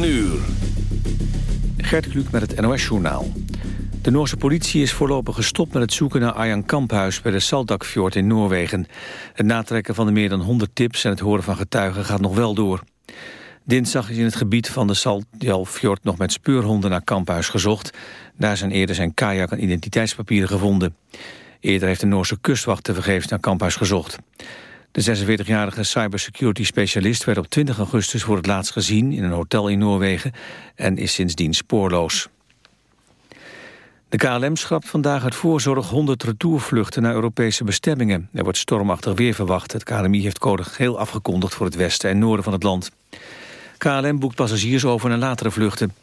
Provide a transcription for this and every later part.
9 uur. Gert Kluk met het NOS-journaal. De Noorse politie is voorlopig gestopt met het zoeken naar Arjan Kamphuis... bij de Saldakfjord in Noorwegen. Het natrekken van de meer dan 100 tips en het horen van getuigen gaat nog wel door. Dinsdag is in het gebied van de Saldalfjord nog met speurhonden naar Kamphuis gezocht. Daar zijn eerder zijn kajak en identiteitspapieren gevonden. Eerder heeft de Noorse kustwacht tevergeefs naar Kamphuis gezocht. De 46-jarige cybersecurity-specialist werd op 20 augustus voor het laatst gezien in een hotel in Noorwegen en is sindsdien spoorloos. De KLM schrapt vandaag uit voorzorg 100 retourvluchten naar Europese bestemmingen. Er wordt stormachtig weer verwacht. Het KLMI heeft code geel afgekondigd voor het westen en noorden van het land. KLM boekt passagiers over naar latere vluchten.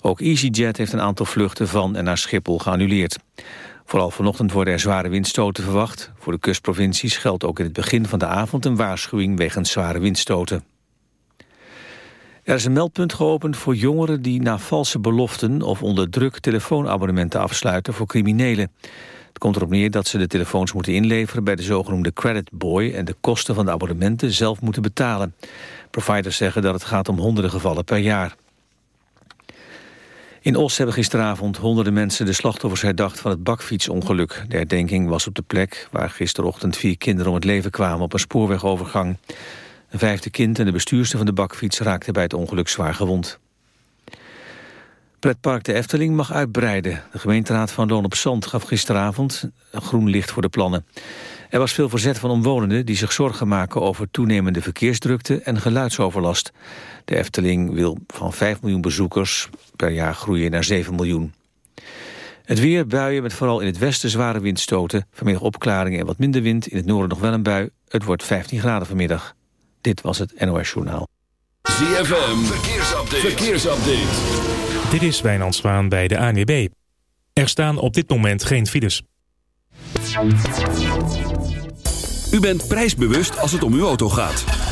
Ook EasyJet heeft een aantal vluchten van en naar Schiphol geannuleerd. Vooral vanochtend worden er zware windstoten verwacht. Voor de kustprovincies geldt ook in het begin van de avond een waarschuwing wegens zware windstoten. Er is een meldpunt geopend voor jongeren die na valse beloften of onder druk telefoonabonnementen afsluiten voor criminelen. Het komt erop neer dat ze de telefoons moeten inleveren bij de zogenoemde credit boy en de kosten van de abonnementen zelf moeten betalen. Providers zeggen dat het gaat om honderden gevallen per jaar. In Os hebben gisteravond honderden mensen de slachtoffers herdacht van het bakfietsongeluk. De herdenking was op de plek waar gisterochtend vier kinderen om het leven kwamen op een spoorwegovergang. Een vijfde kind en de bestuurster van de bakfiets raakten bij het ongeluk zwaar gewond. Pretpark de Efteling mag uitbreiden. De gemeenteraad van Loon op Zand gaf gisteravond groen licht voor de plannen. Er was veel verzet van omwonenden die zich zorgen maken over toenemende verkeersdrukte en geluidsoverlast. De Efteling wil van 5 miljoen bezoekers per jaar groeien naar 7 miljoen. Het weer, buien met vooral in het westen zware windstoten. Vanmiddag opklaringen en wat minder wind. In het noorden nog wel een bui. Het wordt 15 graden vanmiddag. Dit was het NOS Journaal. ZFM, verkeersupdate. verkeersupdate. Dit is Wijnand Zwaan bij de ANWB. Er staan op dit moment geen files. U bent prijsbewust als het om uw auto gaat.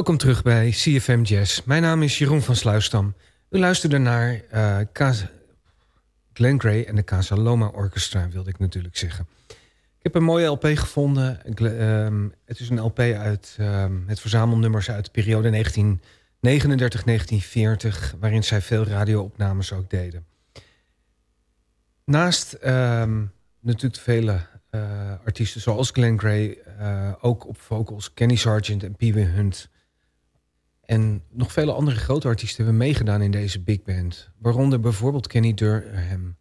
Welkom terug bij CFM Jazz. Mijn naam is Jeroen van Sluisdam. U luisterde naar uh, Glenn Gray en de Casa Loma Orchestra, wilde ik natuurlijk zeggen. Ik heb een mooie LP gevonden. Ehm, het is een LP uit um, het verzamelnummers uit de periode 1939-1940... waarin zij veel radioopnames ook deden. Naast um, natuurlijk vele uh, artiesten zoals Glenn Gray... Uh, ook op vocals Kenny Sargent en Pee Wee Hunt... En nog vele andere grote artiesten hebben meegedaan in deze big band. Waaronder bijvoorbeeld Kenny Durham.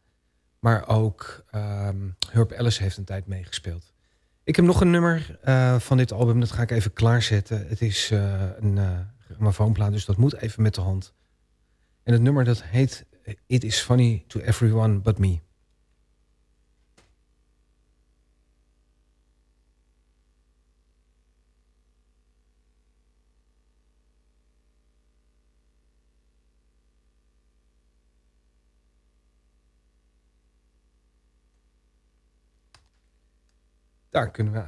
Maar ook um, Herb Ellis heeft een tijd meegespeeld. Ik heb nog een nummer uh, van dit album, dat ga ik even klaarzetten. Het is uh, een uh, grammofoonplaat, dus dat moet even met de hand. En het nummer dat heet It is Funny to Everyone But Me. Daar kunnen we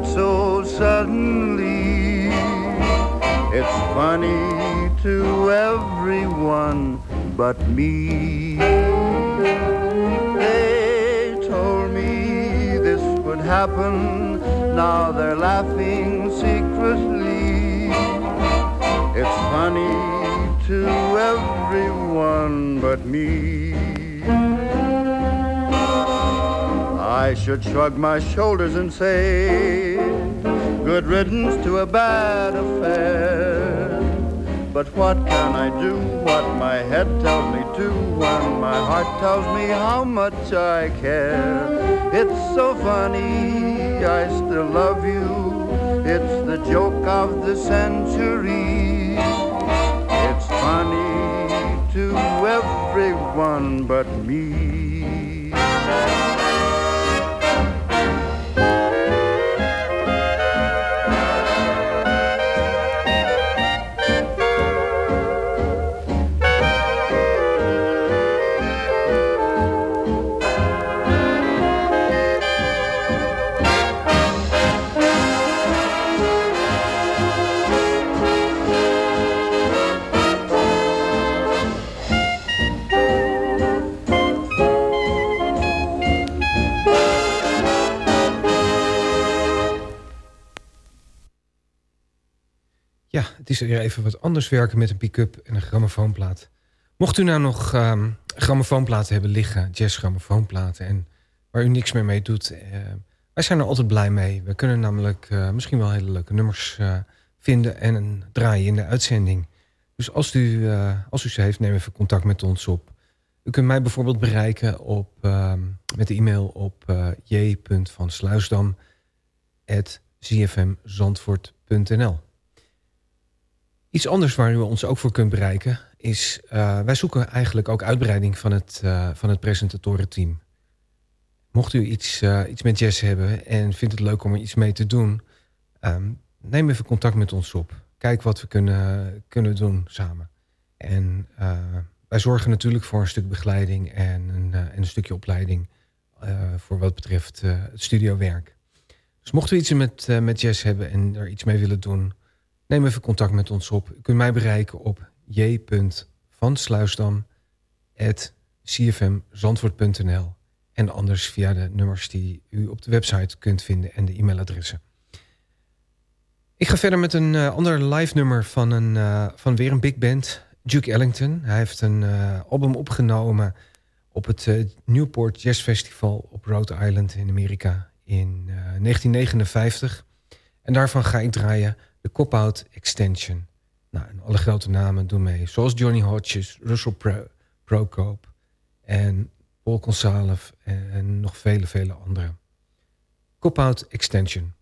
up so suddenly. It's funny to everyone but me. They told me this would happen. Now they're laughing secretly. It's funny to everyone but me. I should shrug my shoulders and say, Good riddance to a bad affair. But what can I do? What my head tells me to, when my heart tells me how much I care. It's so funny, I still love you. It's the joke of the century. It's funny to everyone but me. Is weer even wat anders werken met een pick-up en een grammofoonplaat. Mocht u nou nog um, grammofoonplaten hebben liggen, jazzgrammofoonplaten... en waar u niks meer mee doet, uh, wij zijn er altijd blij mee. We kunnen namelijk uh, misschien wel hele leuke nummers uh, vinden en draaien in de uitzending. Dus als u, als u ze heeft, neem even contact met ons op. U kunt mij bijvoorbeeld bereiken op, ehm, met de e-mail op j.vansluisdam.zfmzandvoort.nl Iets anders waar u ons ook voor kunt bereiken is... Uh, wij zoeken eigenlijk ook uitbreiding van het, uh, van het presentatorenteam. Mocht u iets, uh, iets met jazz hebben en vindt het leuk om er iets mee te doen... Um, neem even contact met ons op. Kijk wat we kunnen, kunnen doen samen. En wij zorgen natuurlijk voor een stuk begeleiding en een, en een stukje opleiding voor wat betreft het studiowerk. Dus mochten we iets met, met jazz hebben en er iets mee willen doen, neem even contact met ons op. U kunt mij bereiken op j.vansluisdam.cfmzandvoort.nl en anders via de nummers die u op de website kunt vinden en de e-mailadressen. Ik ga verder met een uh, ander live nummer van, een, uh, van weer een big band, Duke Ellington. Hij heeft een uh, album opgenomen op het Newport Jazz Festival op Rhode Island in Amerika in 1959. En daarvan ga ik draaien de Cop-Out Extension. Nou, en alle grote namen doen mee, zoals Johnny Hodges, Russell Pro en Paul Consalve en nog vele, vele anderen. Cop-Out Extension.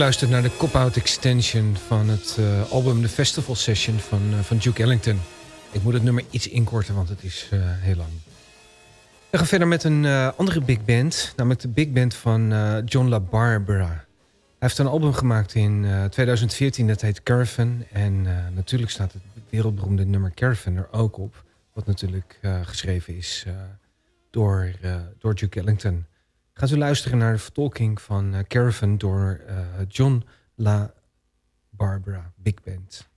We luisteren naar de cop-out extension van het uh, album The Festival Session van, uh, van Duke Ellington. Ik moet het nummer iets inkorten, want het is uh, heel lang. We gaan verder met een andere big band, namelijk de big band van John LaBarbera. Hij heeft een album gemaakt in 2014, dat heet Caravan. En natuurlijk staat het wereldberoemde nummer Caravan er ook op. Wat natuurlijk geschreven is door, door Duke Ellington. Gaat u luisteren naar de vertolking van uh, Caravan door uh, John La Barbara Big Band.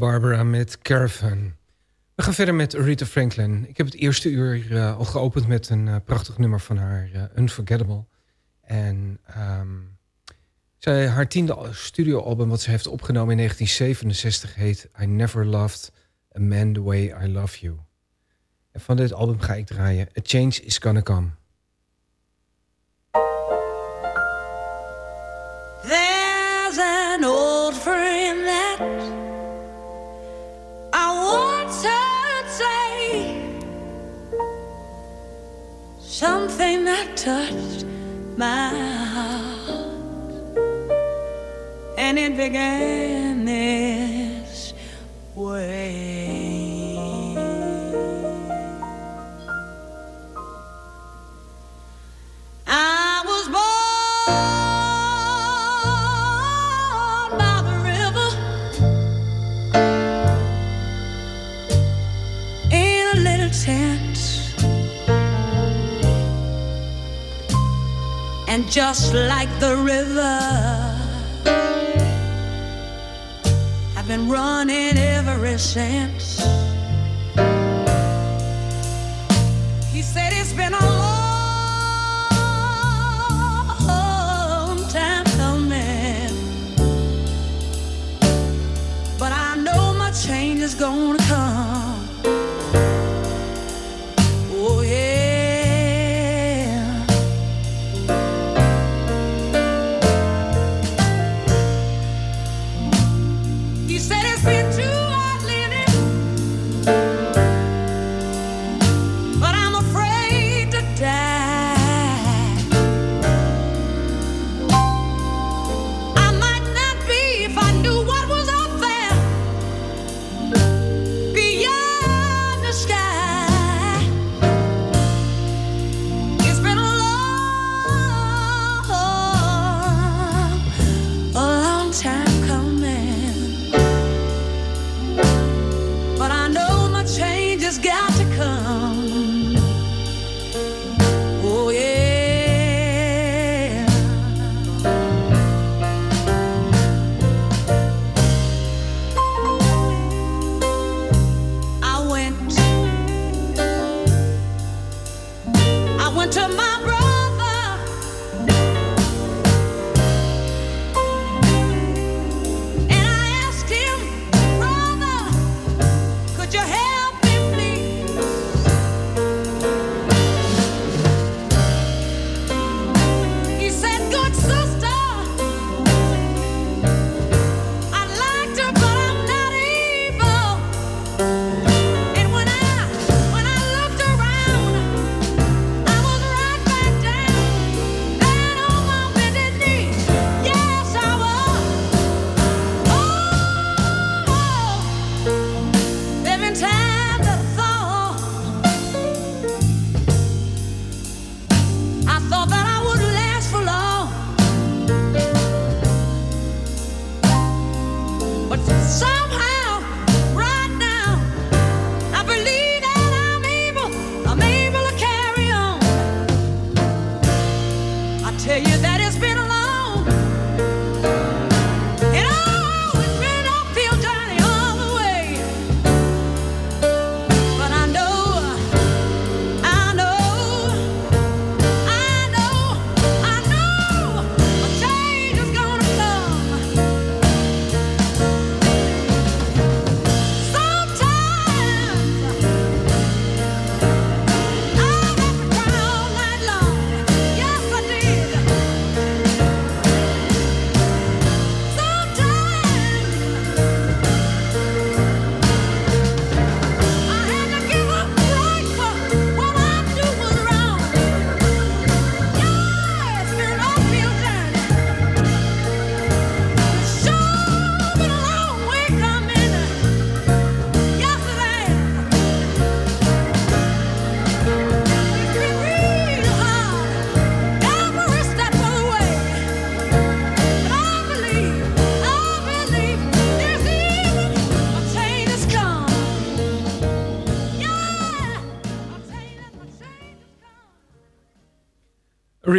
Barbara met Caravan. We gaan verder met Rita Franklin. Ik heb het eerste uur eh, al geopend met een eh, prachtig nummer van haar, eh, Unforgettable. En um, zij, haar tiende studioalbum wat ze heeft opgenomen in 1967 heet I Never Loved A Man The Way I Love You. En van dit album ga ik draaien A Change Is Gonna Come. something that touched my heart, and it began this way. just like the river. I've been running ever since. He said it's been a long time coming, but I know my change is gonna.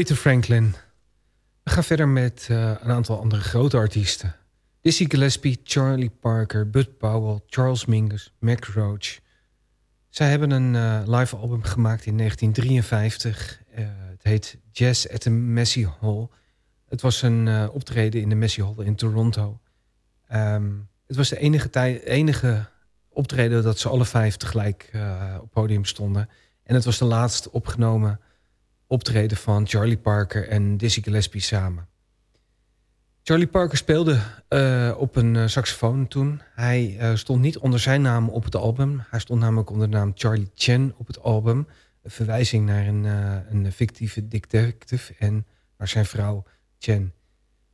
Aretha Franklin. We gaan verder met eh, een aantal andere grote artiesten. Dizzy Gillespie, Charlie Parker, Bud Powell, Charles Mingus, Mac Roach. Zij hebben een eh, live album gemaakt in 1953. Eh, het heet Jazz at the Messy Hall. Het was een optreden in de Messy Hall in Toronto. Ehm, het was de enige, enige optreden dat ze alle vijf tegelijk op podium stonden. En het was de laatste opgenomen optreden van Charlie Parker en Dizzy Gillespie samen. Charlie Parker speelde eh, op een eh, saxofoon toen. Hij eh, stond niet onder zijn naam op het album. Hij stond namelijk onder de naam Charlie Chen op het album. Een verwijzing naar een, een fictieve detective en naar zijn vrouw Chen.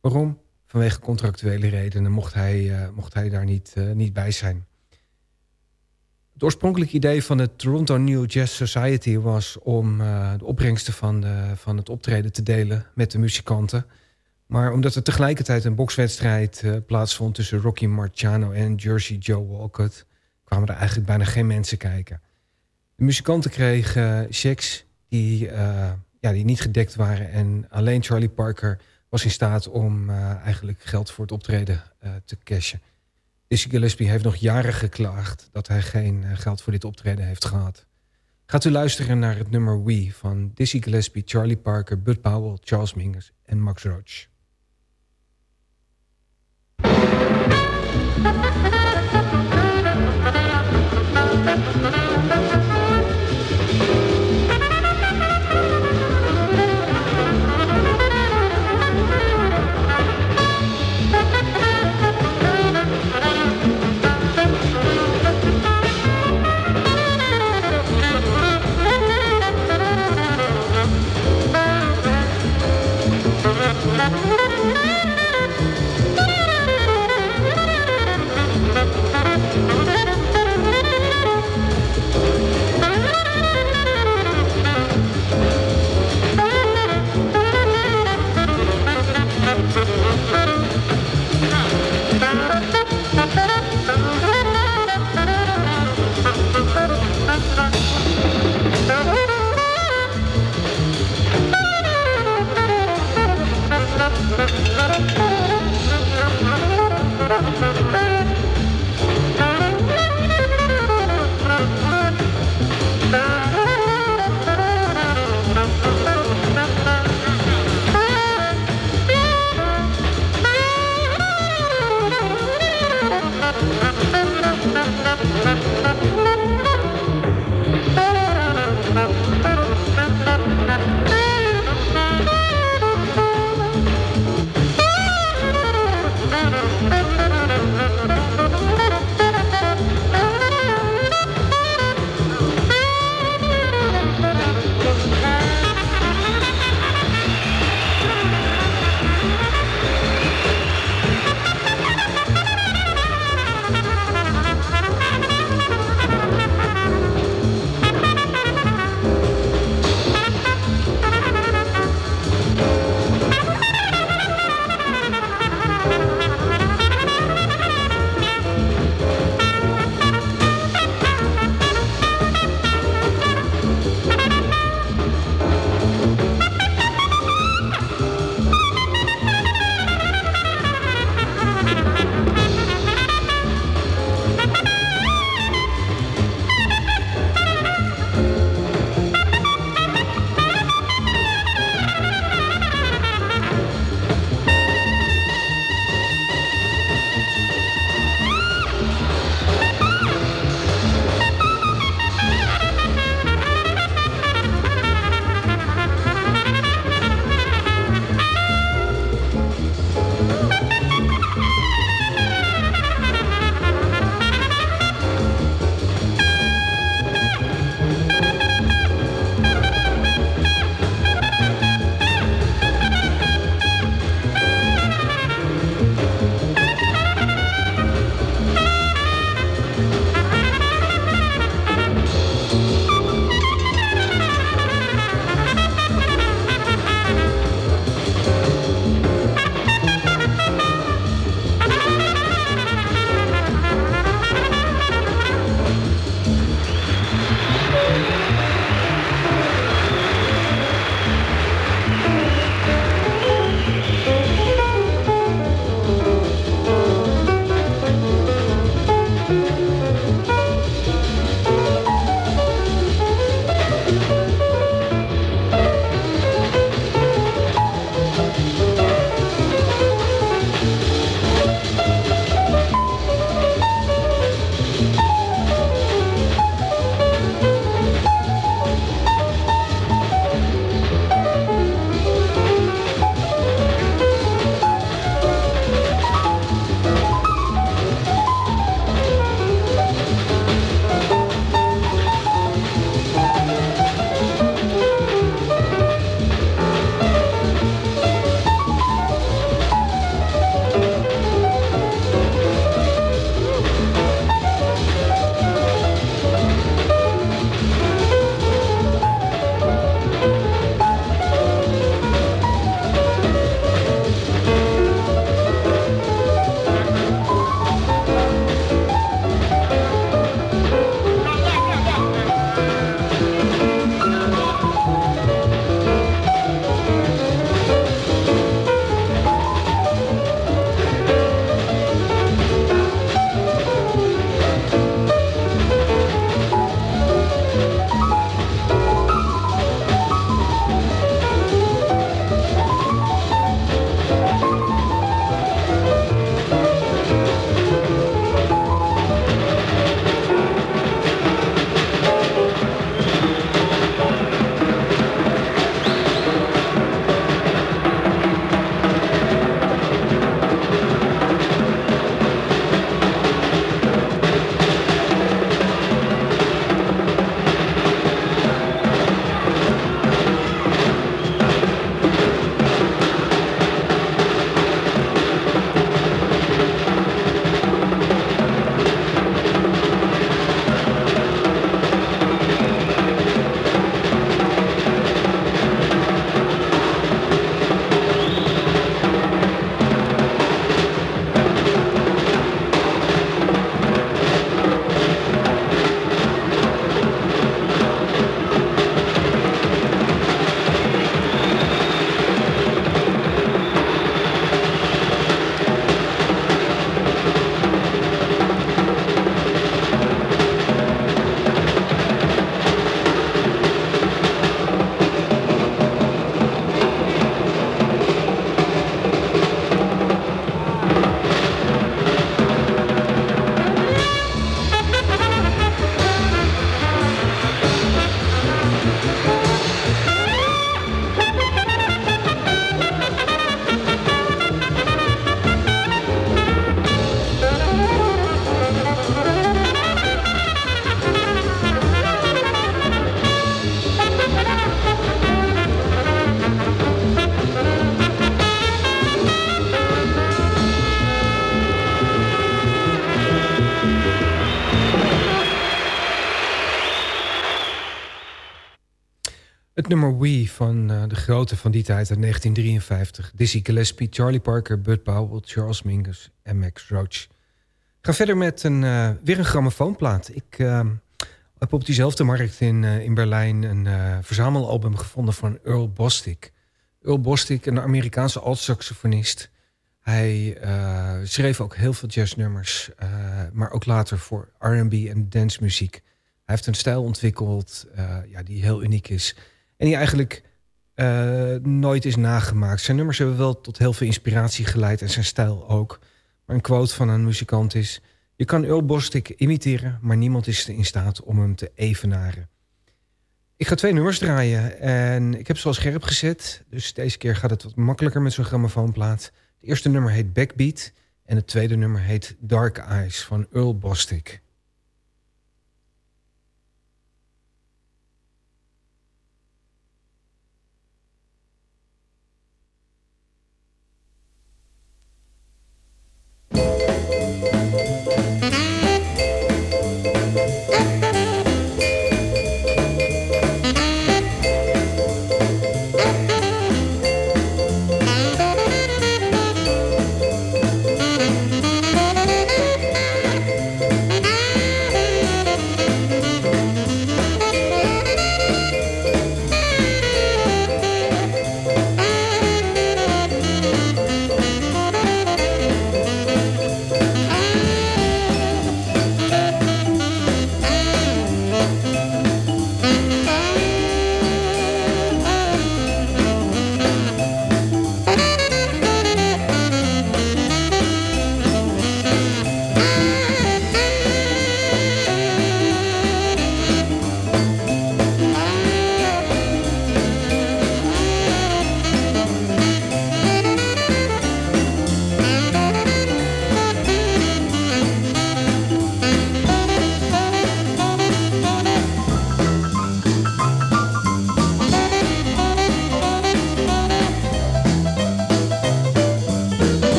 Waarom? Vanwege contractuele redenen mocht hij, mocht hij daar niet, niet bij zijn. Het oorspronkelijke idee van de Toronto New Jazz Society was om eh, de opbrengsten van, de, van het optreden te delen met de muzikanten. Maar omdat er tegelijkertijd een bokswedstrijd eh, plaatsvond tussen Rocky Marciano en Jersey Joe Walcott, kwamen er eigenlijk bijna geen mensen kijken. De muzikanten kregen checks die, eh, ja, die niet gedekt waren en alleen Charlie Parker was in staat om eigenlijk geld voor het optreden te cashen. Dizzy Gillespie heeft nog jaren geklaagd dat hij geen eh, geld voor dit optreden heeft gehad. Gaat u luisteren naar het nummer We van Dizzy Gillespie, Charlie Parker, Bud Powell, Charles Mingus en Max Roach. Het nummer We van uh, de grote van die tijd uit 1953. Dizzy Gillespie, Charlie Parker, Bud Powell, Charles Mingus en Max Roach. Ga verder met een, uh, weer een grammofoonplaat. Ik uh, heb op diezelfde markt in, in Berlijn een verzamelalbum gevonden van Earl Bostic. Earl Bostic, een Amerikaanse alt-saxofonist. Hij schreef ook heel veel jazznummers, maar ook later voor R&B en dancemuziek. Hij heeft een stijl ontwikkeld ja, die heel uniek is... En die eigenlijk uh, nooit is nagemaakt. Zijn nummers hebben wel tot heel veel inspiratie geleid en zijn stijl ook. Maar een quote van een muzikant is... Je kan Earl Bostic imiteren, maar niemand is in staat om hem te evenaren. Ik ga twee nummers draaien en ik heb ze al scherp gezet. Dus deze keer gaat het wat makkelijker met zo'n grammofoonplaat. Het eerste nummer heet Backbeat en het tweede nummer heet Dark Eyes van Earl Bostic. Música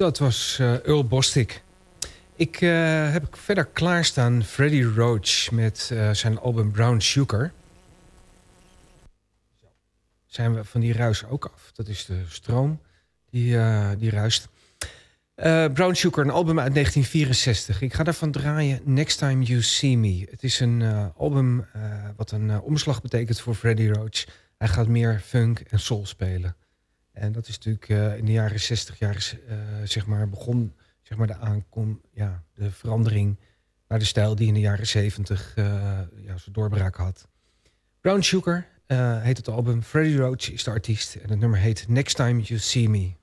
dat was eh, Earl Bostic. Ik eh, heb verder klaarstaan Freddie Roach met eh, zijn album Brown Sugar. Zijn we van die ruis ook af. Dat is de stroom die, die ruist. Brown Sugar, een album uit 1964. Ik ga daarvan draaien Next Time You See Me. Het is een album wat een omslag betekent voor Freddie Roach. Hij gaat meer funk en soul spelen. En dat is natuurlijk eh, in de jaren 60 jaar eh, zeg maar begon zeg maar de aankom, ja, de verandering naar de stijl die in de jaren 70 eh ja, zijn doorbraak had. Brown Sugar heet het album. Freddie Roach is de artiest en het nummer heet Next Time You See Me.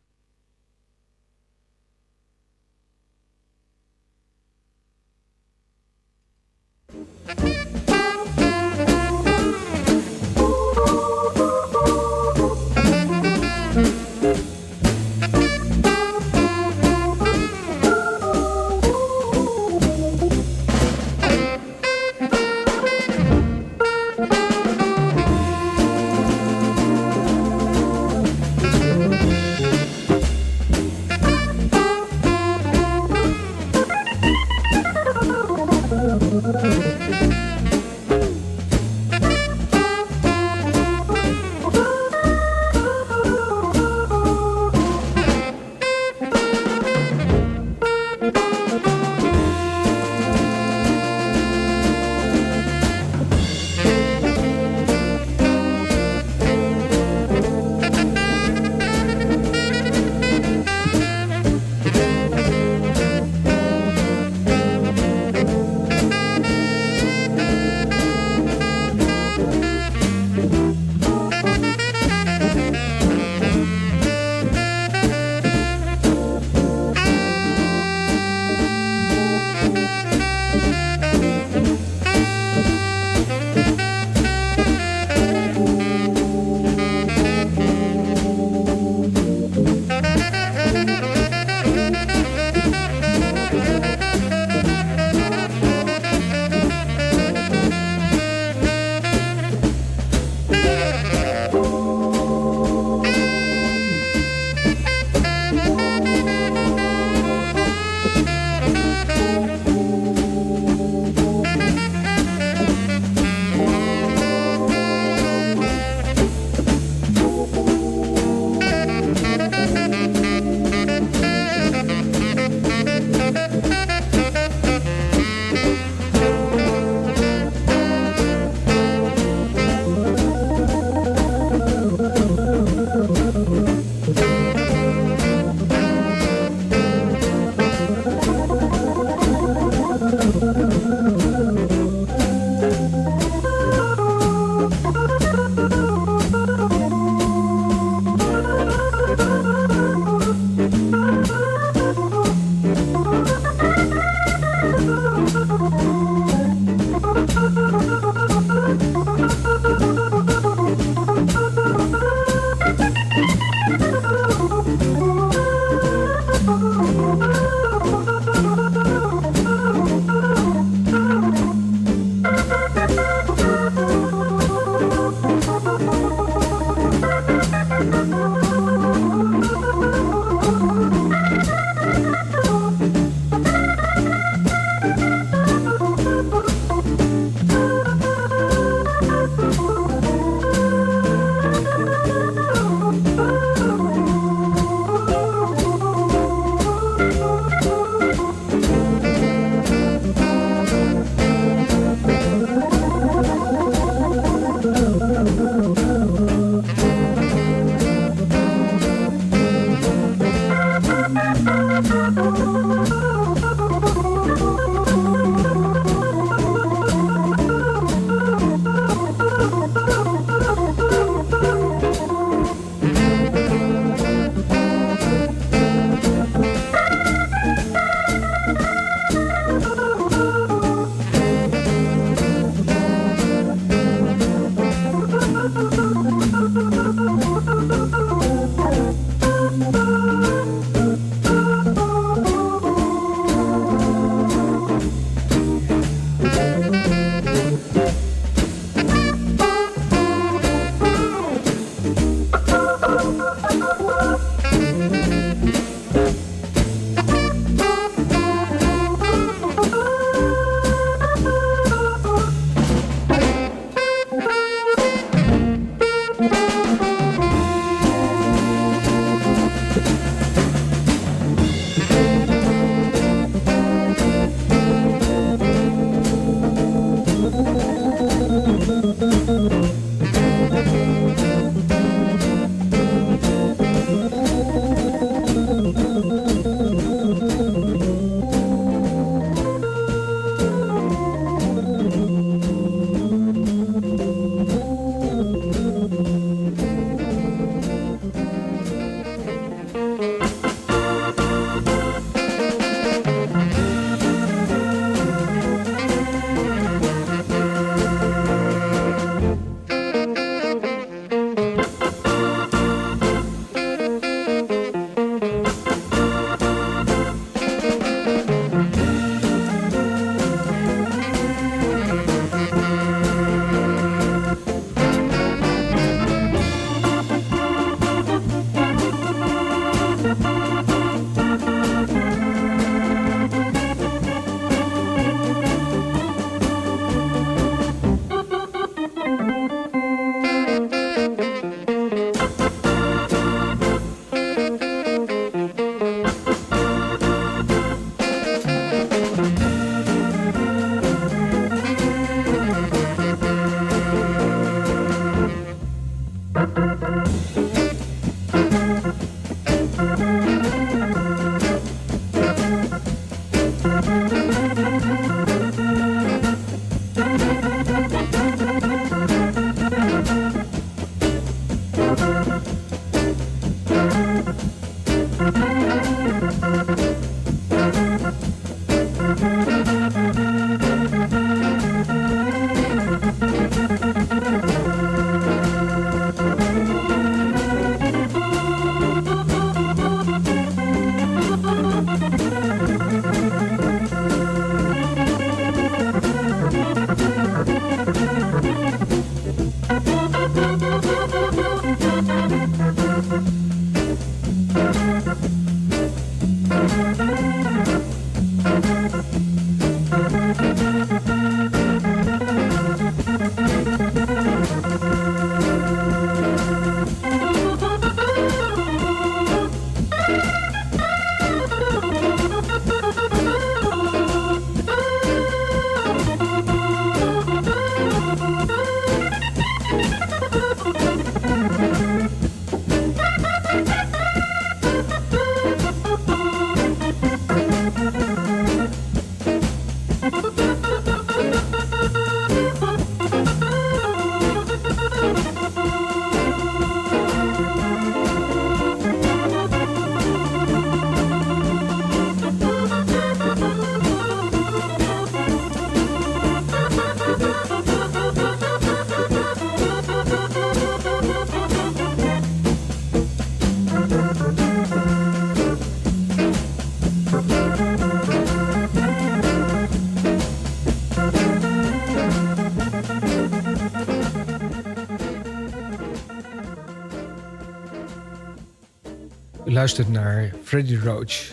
Luistert naar Freddie Roach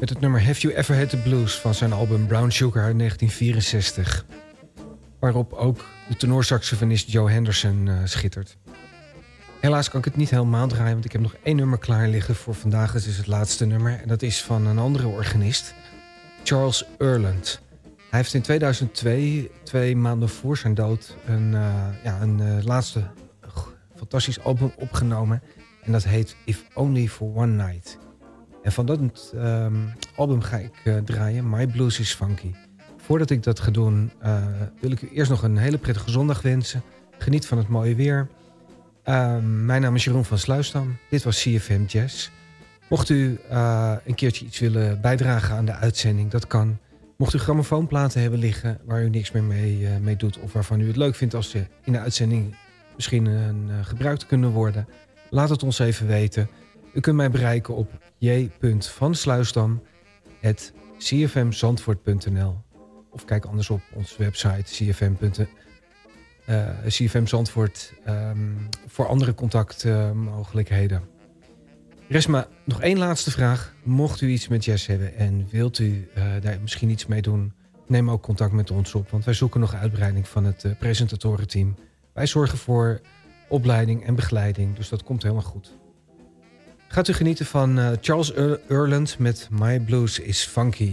met het nummer Have You Ever Had the Blues van zijn album Brown Sugar uit 1964. Waarop ook de tenorsaxofonist Joe Henderson eh, schittert. Helaas kan ik het niet helemaal draaien, want ik heb nog één nummer klaar liggen voor vandaag. Het is het laatste nummer en dat is van een andere organist, Charles Erland. Hij heeft in 2002, twee maanden voor zijn dood, een, eh, ja, een eh, laatste fantastisch album opgenomen. En dat heet If Only for One Night. En van dat ehm, album ga ik eh, draaien, My Blues is Funky. Voordat ik dat ga doen, eh, wil ik u eerst nog een hele prettige zondag wensen. Geniet van het mooie weer. Ehm, mijn naam is Jeroen van Sluisdam. Dit was CFM Jazz. Mocht u eh, een keertje iets willen bijdragen aan de uitzending, dat kan. Mocht u grammofoonplaten hebben liggen waar u niks meer mee, mee doet... of waarvan u het leuk vindt als ze in de uitzending misschien een, gebruikt kunnen worden... laat het ons even weten. U kunt mij bereiken op j.vansluisdam.cfmzandvoort.nl Of kijk anders op onze website cfm. eh, CFM Zandvoort ehm, voor andere contactmogelijkheden. Rest maar nog één laatste vraag. Mocht u iets met jazz hebben en wilt u eh, daar misschien iets mee doen... neem ook contact met ons op, want wij zoeken nog uitbreiding van het eh, presentatorenteam. Wij zorgen voor opleiding en begeleiding. Dus dat komt helemaal goed. Gaat u genieten van uh, Charles Erland met My Blues is Funky.